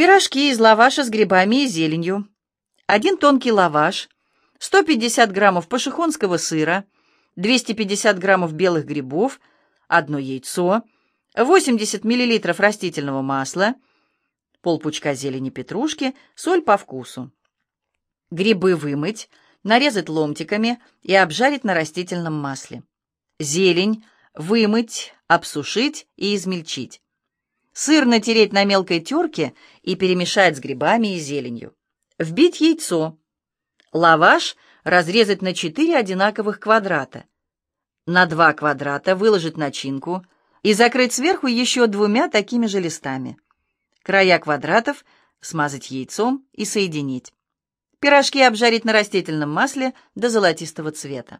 Пирожки из лаваша с грибами и зеленью. Один тонкий лаваш, 150 граммов пашихонского сыра, 250 граммов белых грибов, одно яйцо, 80 миллилитров растительного масла, полпучка зелени петрушки, соль по вкусу. Грибы вымыть, нарезать ломтиками и обжарить на растительном масле. Зелень вымыть, обсушить и измельчить. Сыр натереть на мелкой терке и перемешать с грибами и зеленью. Вбить яйцо. Лаваш разрезать на 4 одинаковых квадрата. На 2 квадрата выложить начинку и закрыть сверху еще двумя такими же листами. Края квадратов смазать яйцом и соединить. Пирожки обжарить на растительном масле до золотистого цвета.